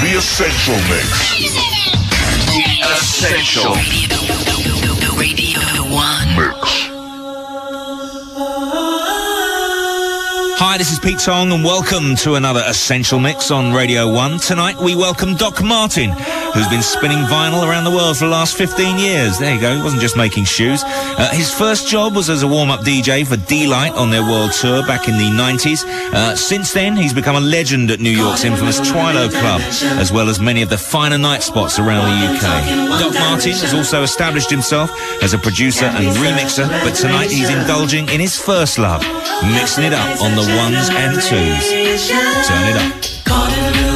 The Essential Mix. The Essential Radio, Radio 1. Mix. This is Pete Tong, and welcome to another Essential Mix on Radio 1. Tonight we welcome Doc Martin, who's been spinning vinyl around the world for the last 15 years. There you go, he wasn't just making shoes. Uh, his first job was as a warm-up DJ for Deee-Lite on their world tour back in the 90s. Uh, since then, he's become a legend at New York's infamous Twilo Club, as well as many of the finer night spots around the UK. Doc Martin has also established himself as a producer and remixer, but tonight he's indulging in his first love, mixing it up on the ones and twos. Turn it up.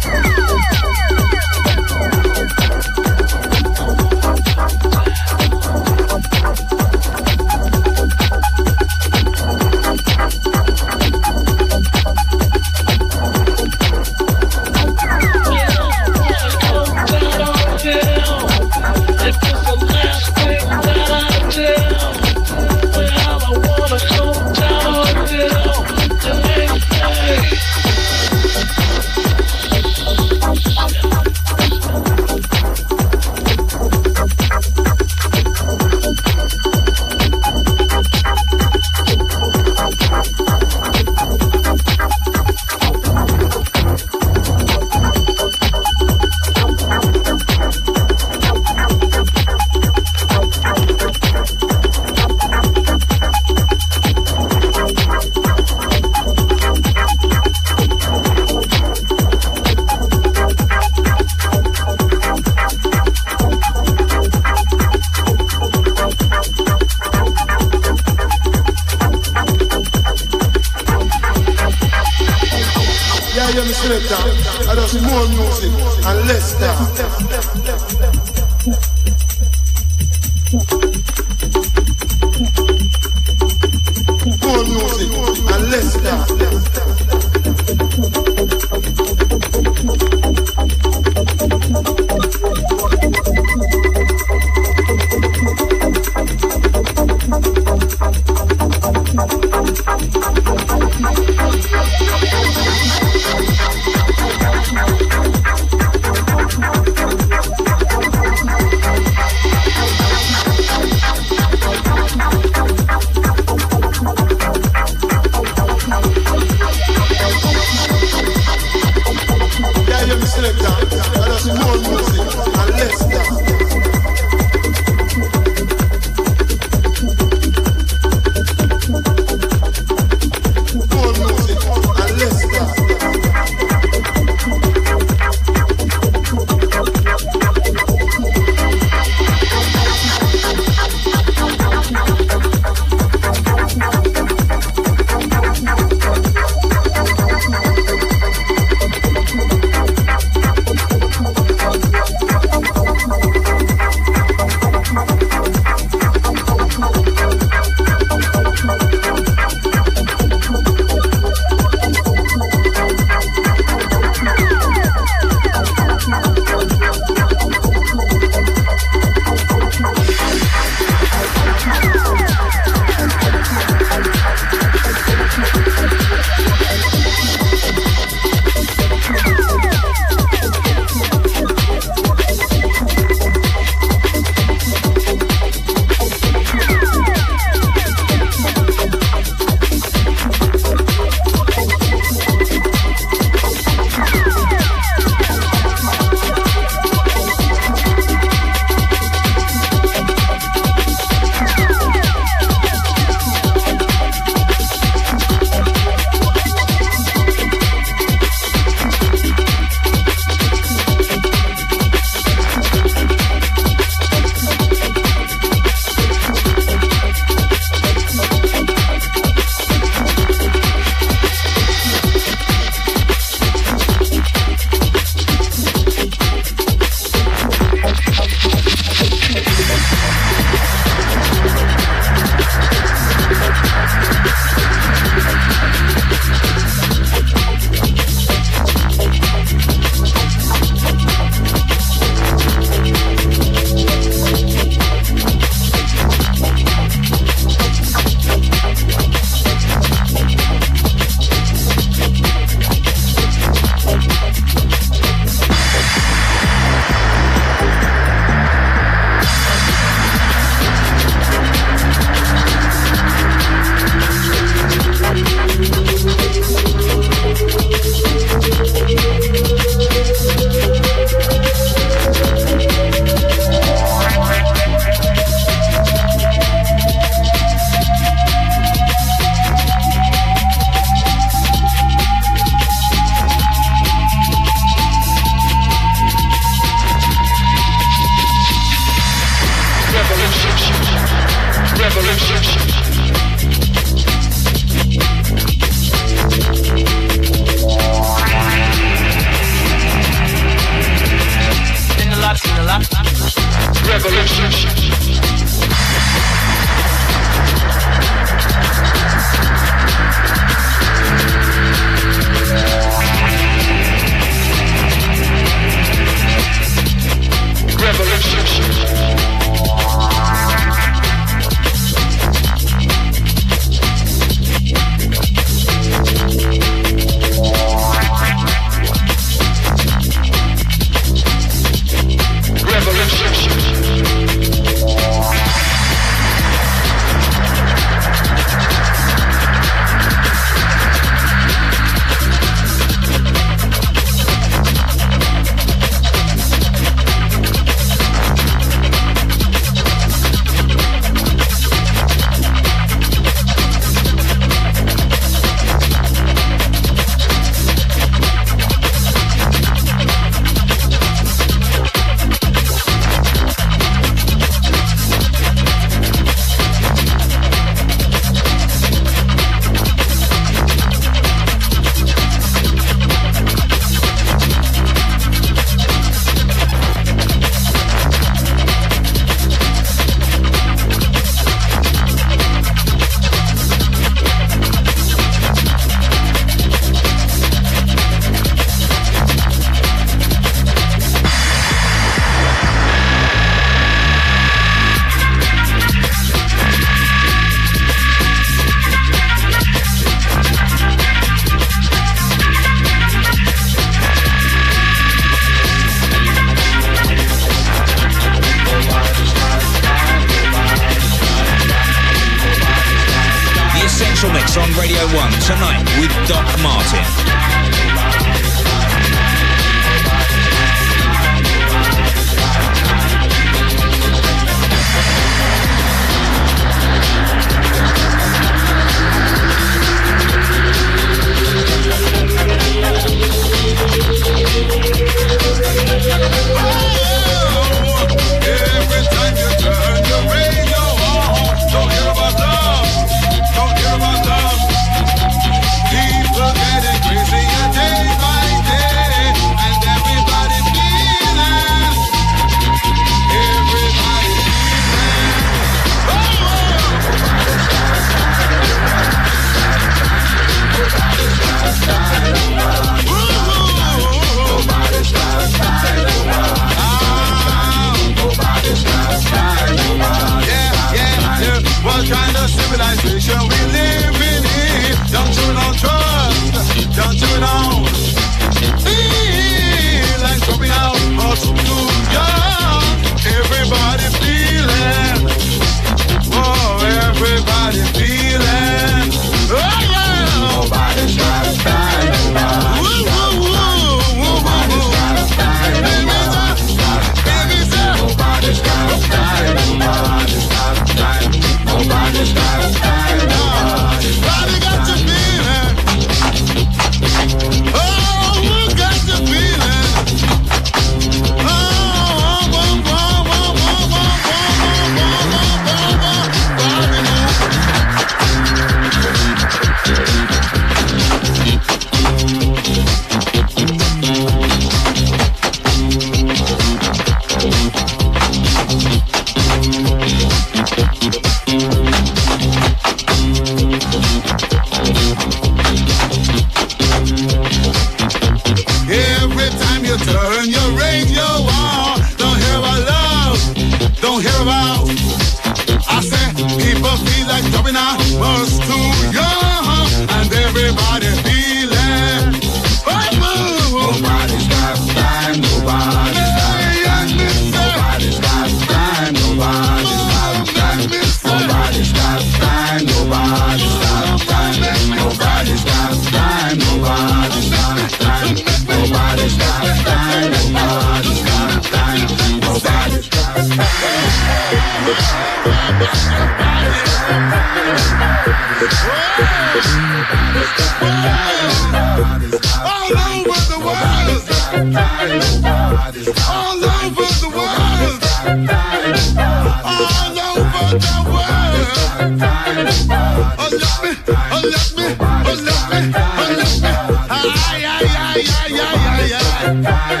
Let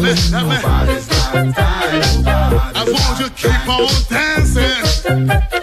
me, let me. I want you to keep on dancing.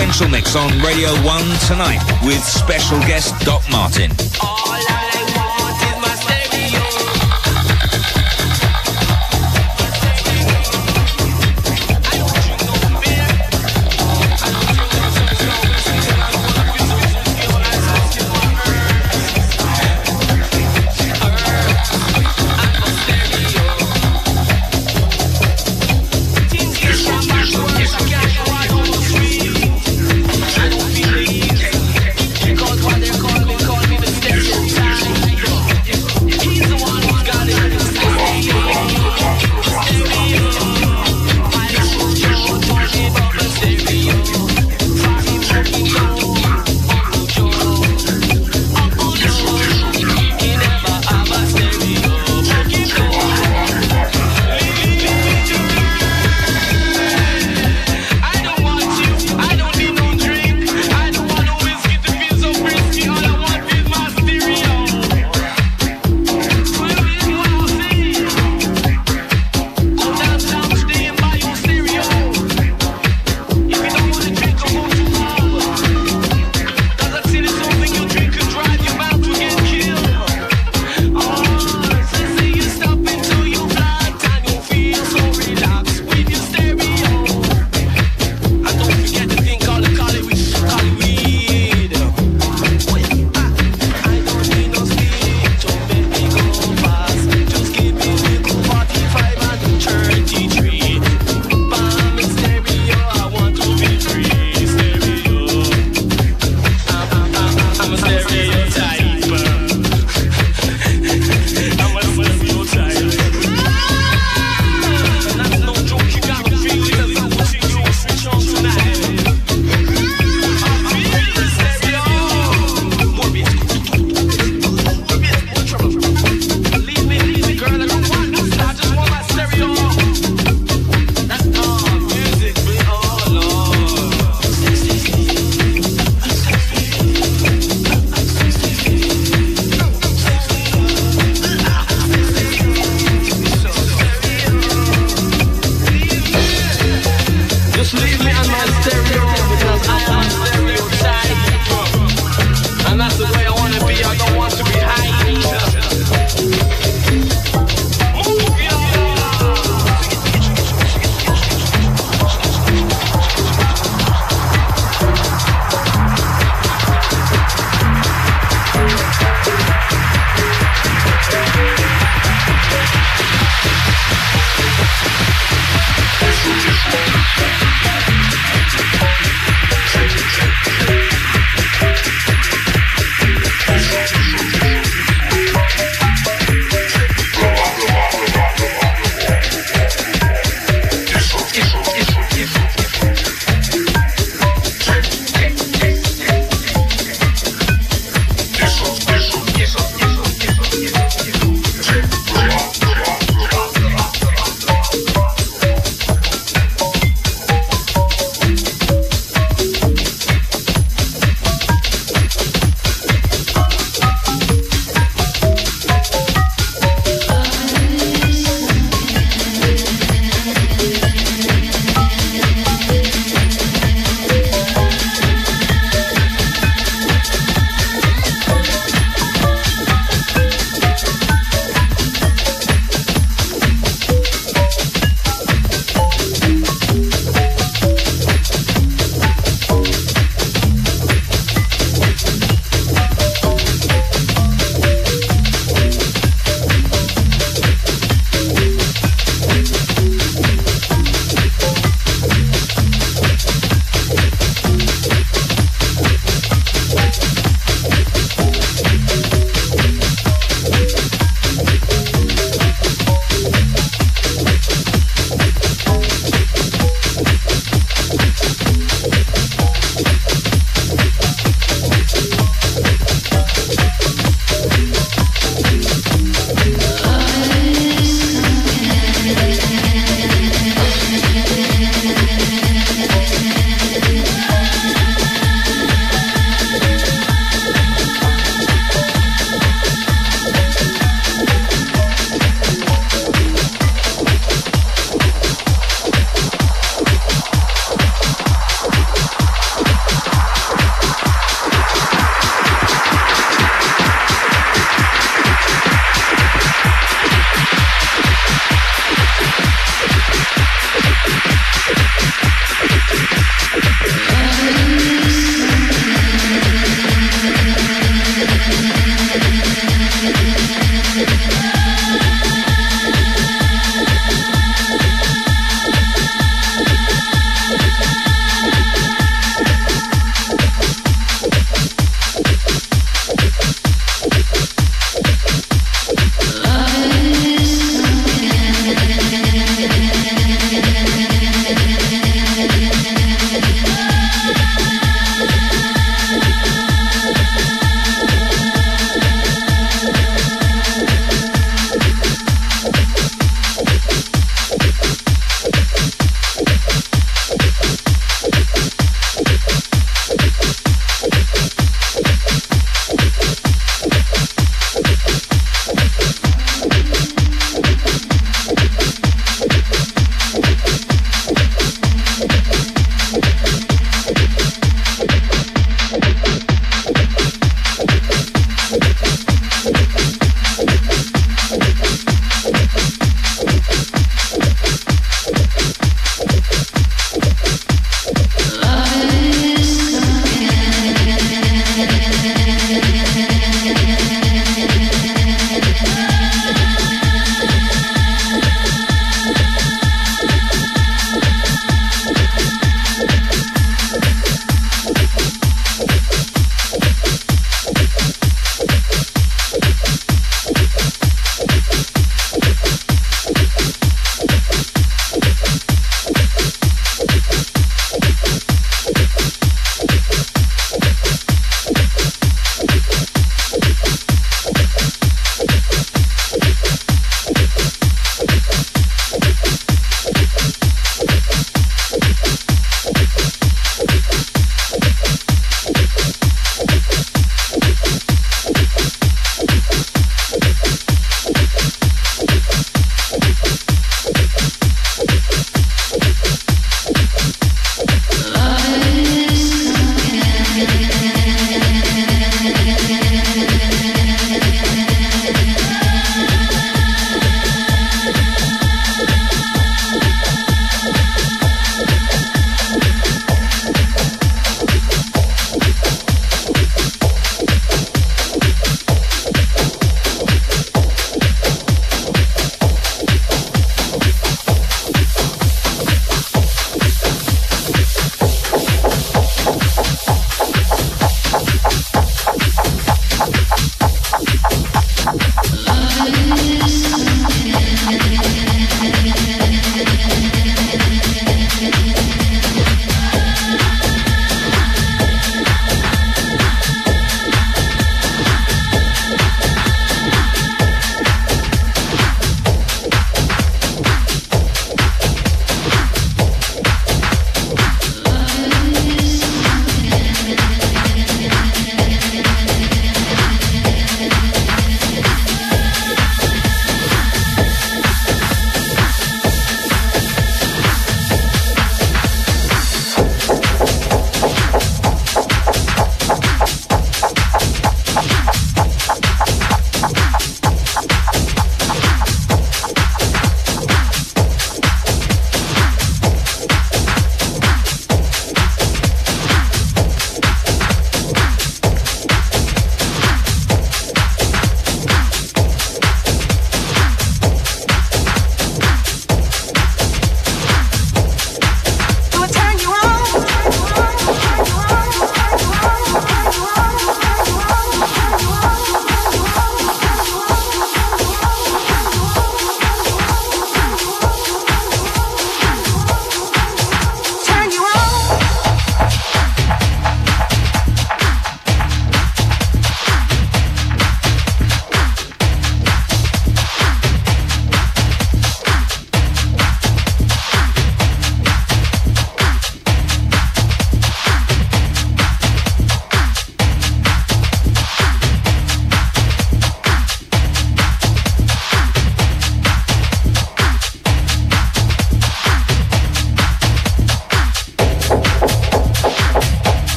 Essential Mix on Radio 1 tonight with special guest Doc Martin.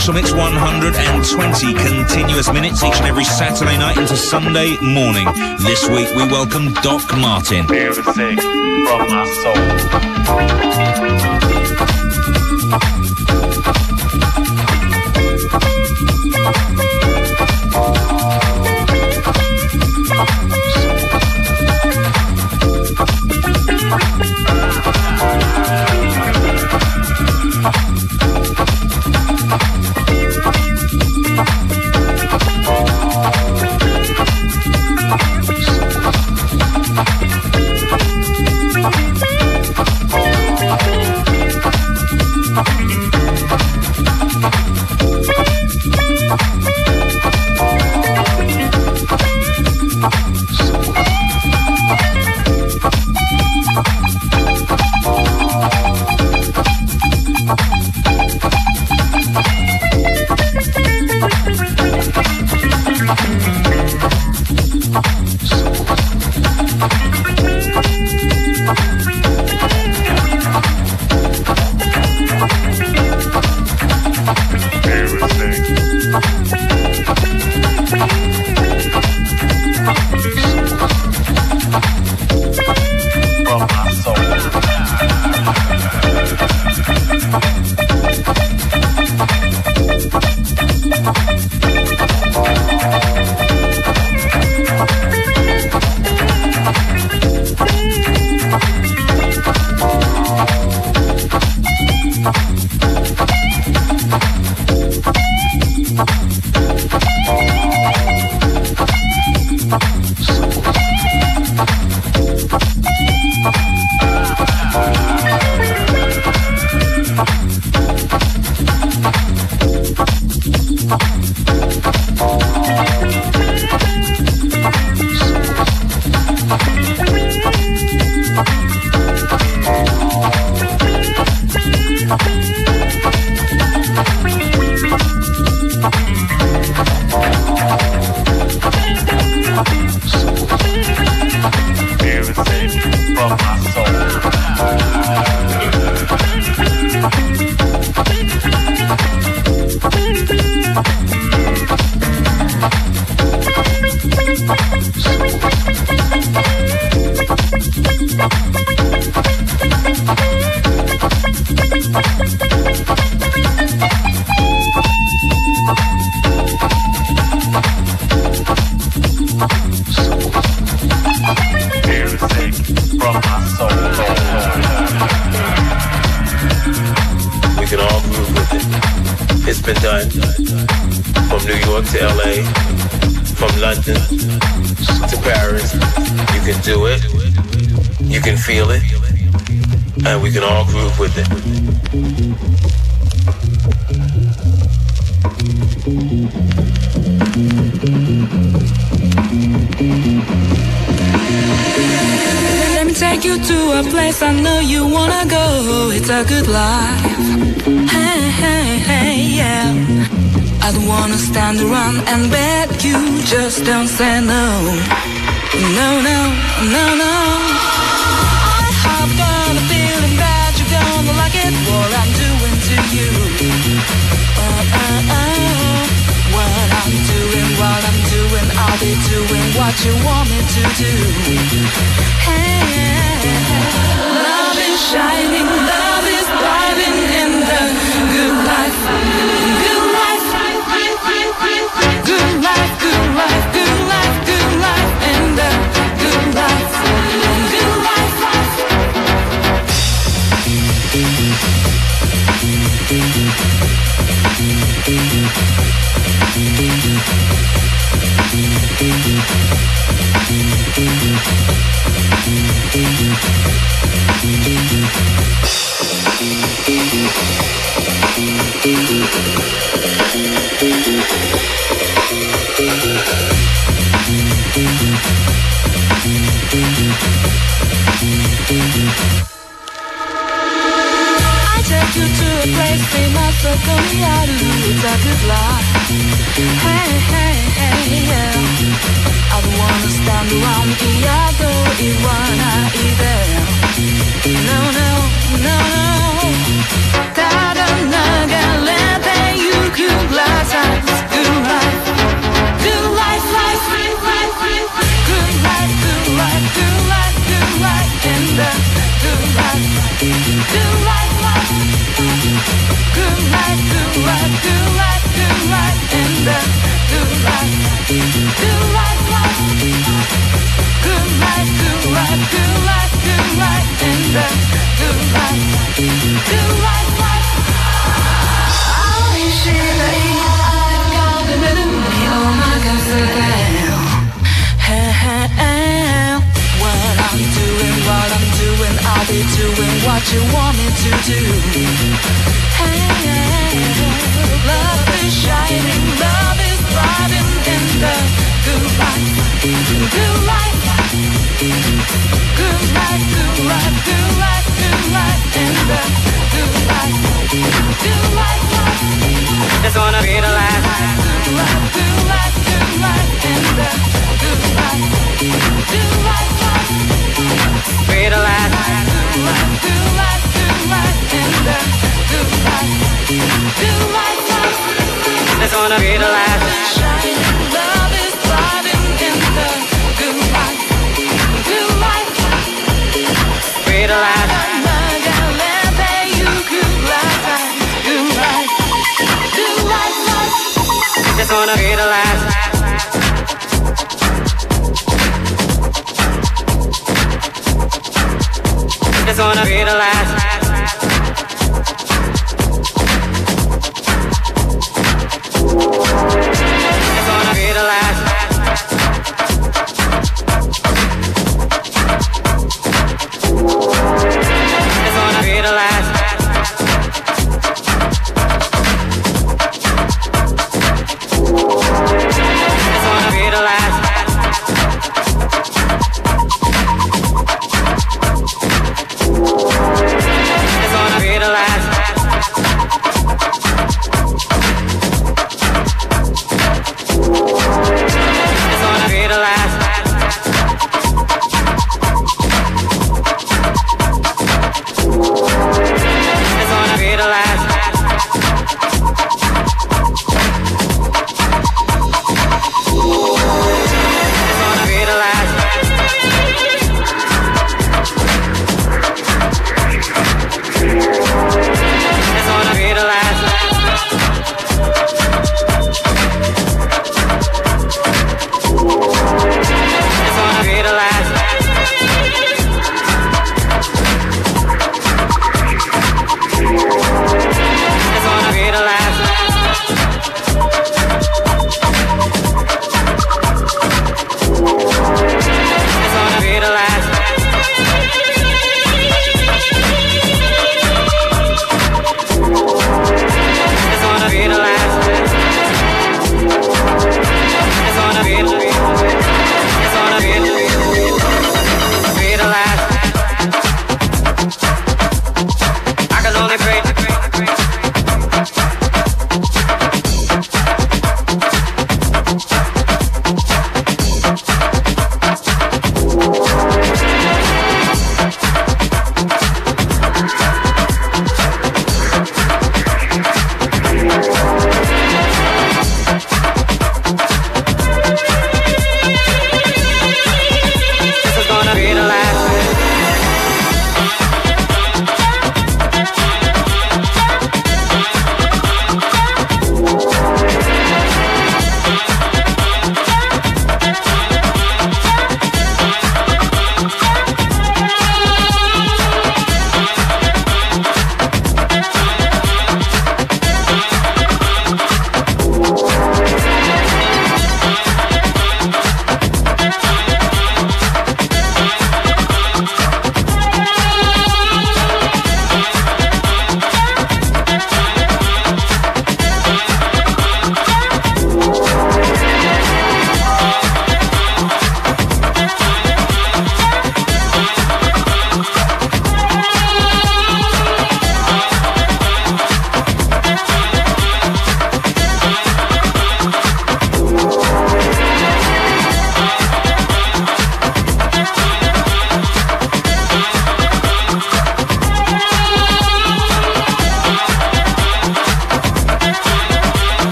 Essential Mix 120 continuous minutes each and every Saturday night into Sunday morning. This week we welcome Doc Martin. From my soul.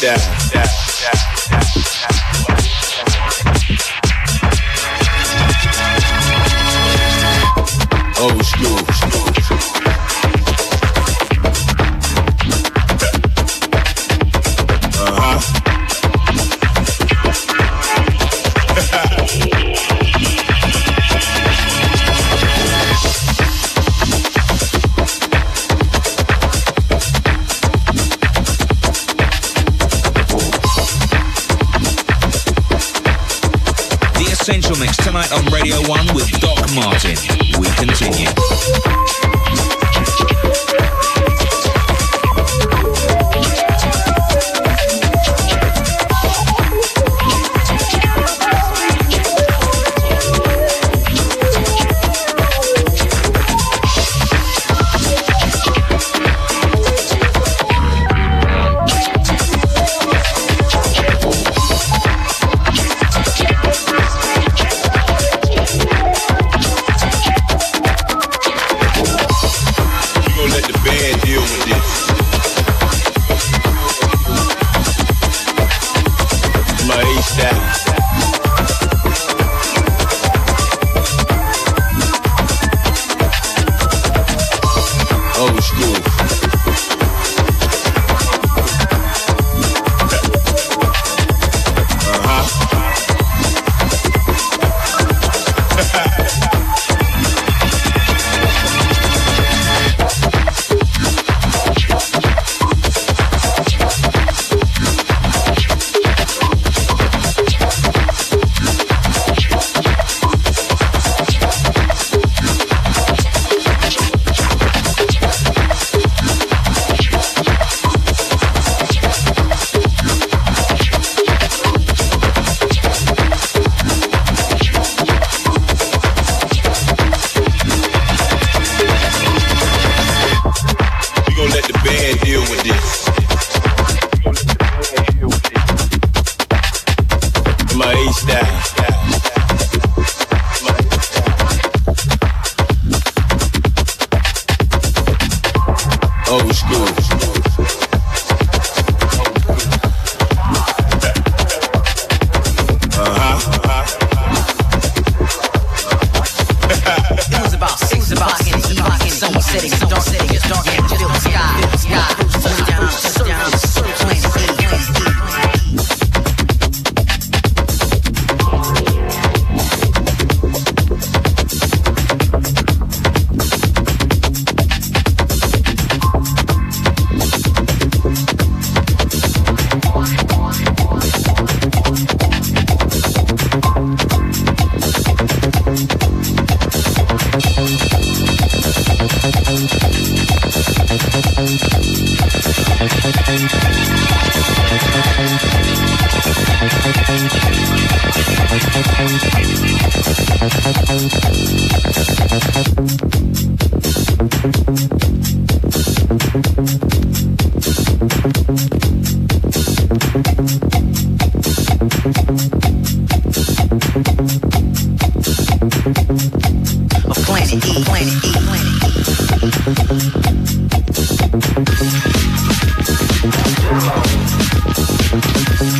In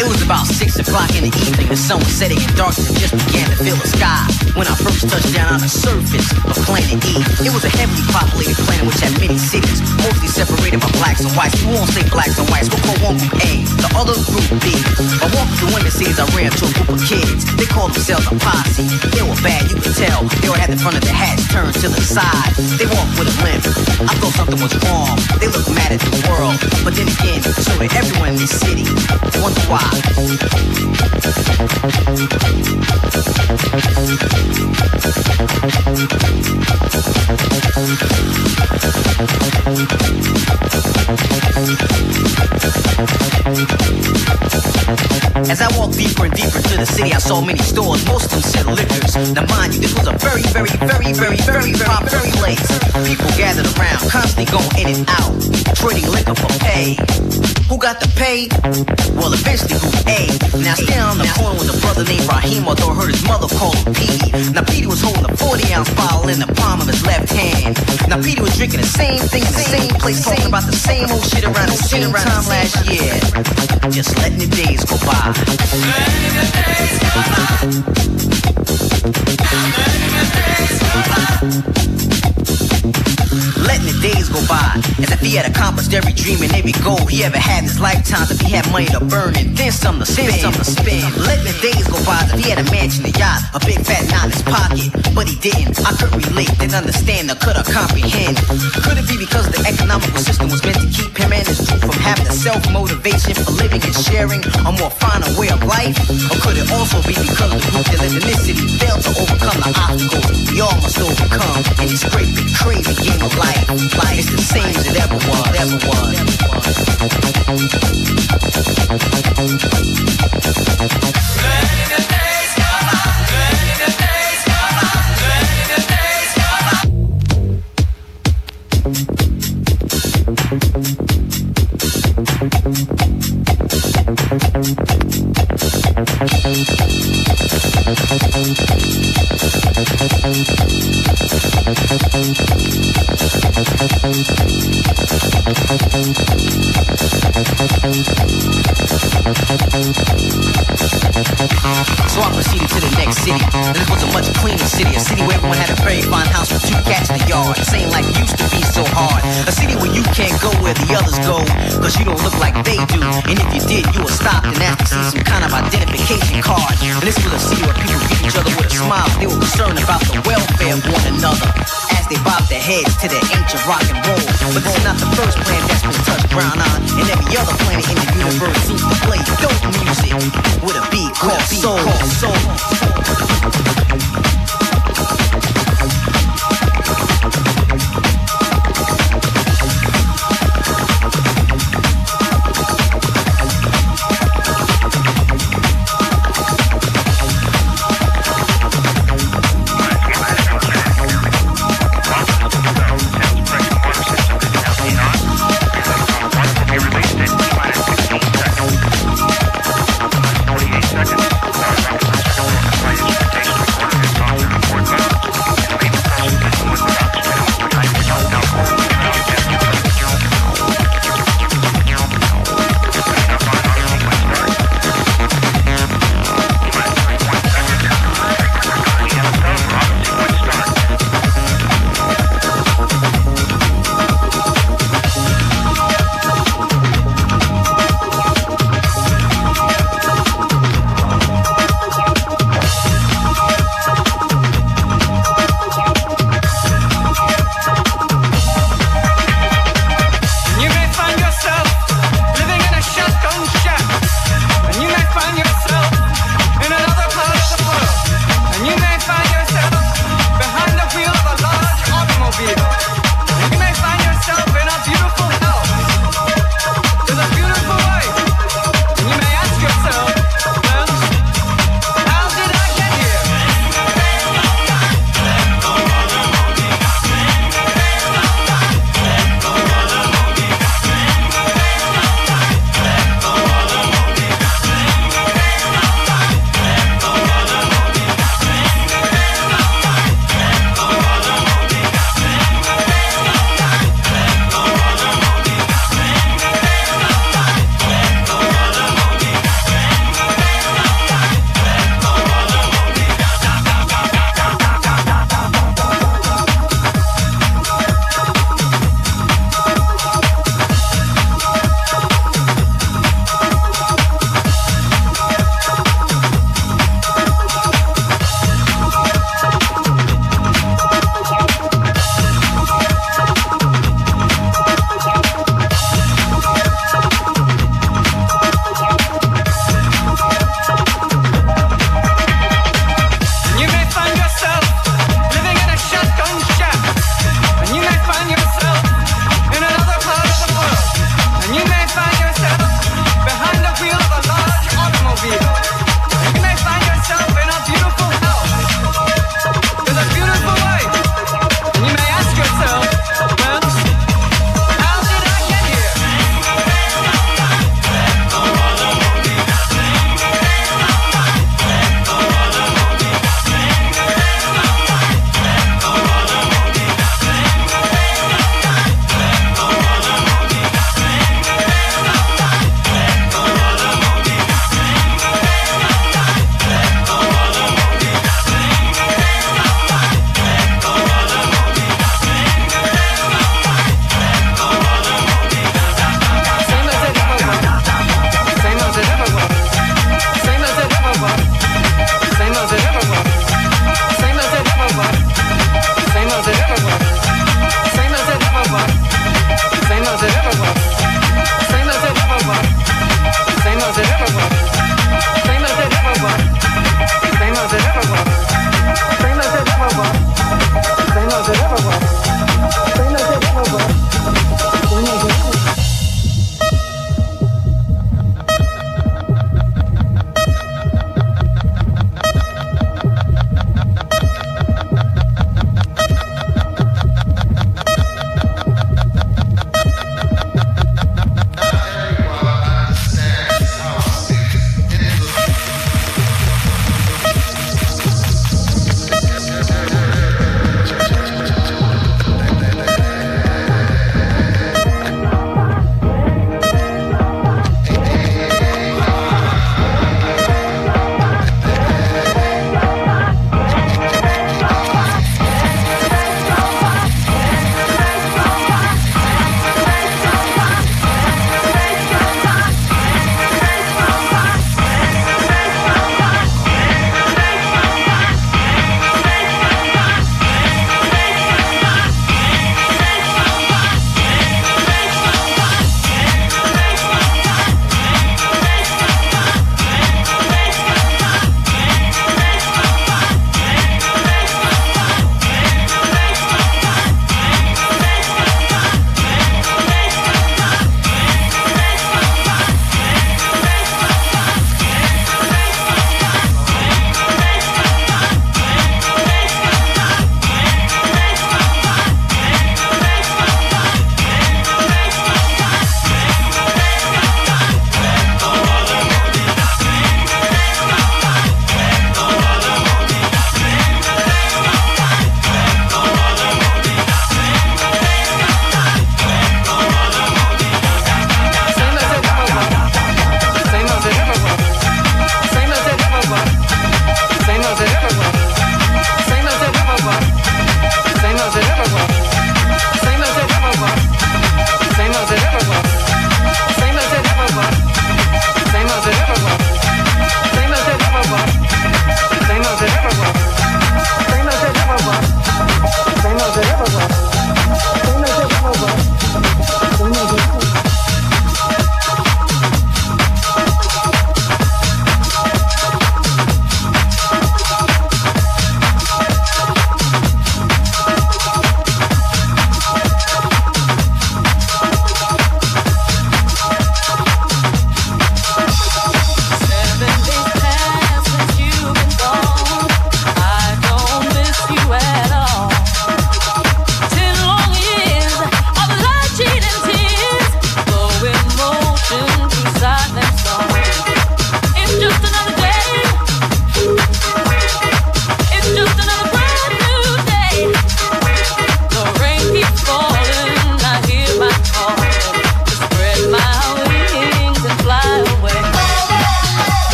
It was about six o'clock in the evening. The sun was setting and darkness just began fill the sky. When I first touched down on the surface of planet E, it was a heavily populated planet which had many cities, mostly separated by blacks and whites. We won't say blacks and whites. We'll call one group A, the other group B. I walked through the cities. I ran to a group of kids. They called themselves a posse. They were bad, you could tell. They all had the front of their hats turned to the side. They walked with a limp. I thought something was wrong. They looked mad at the world, but then again, so did everyone in this city. Wonder why. As I walked deeper and deeper into the city, I saw many stores. Most of them said liquors. Now, mind you, this was a very, very, very, very, very, very popular place. People gathered around, constantly going in and out, trading liquor for pay. Who got the pay? Well, eventually who A? Now stand on the corner with a brother named Raheem, although heard his mother call him Petey. Now Petey was holding a 40 ounce bottle in the palm of his left hand. Now Petey was drinking the same thing in the same place, talking about the same old shit around the same time last year. Just letting the days go by. Letting the days go by as if he had accomplished every dream and every goal he ever had in his lifetime. If he had money to burn and then some to spend, some to spend. Letting the days go by as if he had a mansion, a yacht, a big fat knot in his pocket, but he didn't. I couldn't relate, didn't understand, or could I comprehend? Could it be because the economical system was meant to keep him and his crew from having the self motivation for living and sharing a more finer way of life? Or could it also be because the group that lived in this city failed to overcome the obstacles we all must overcome in this great crazy game life? Life is the same as it ever was, very fine house with two cats in the yard. This ain't like it used to be so hard. A city where you can't go where the others go, cause you don't look like they do. And if you did, you were stopped and asked to see some kind of identification card. And this was a city where people greet each other with a smile. They were concerned about the welfare of one another. As they bob their heads to their ancient rock and roll. But this is not the first planet that's been touched brown on. And every other planet in the universe seems to play dope music with a beat called soul. soul.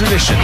Tradition,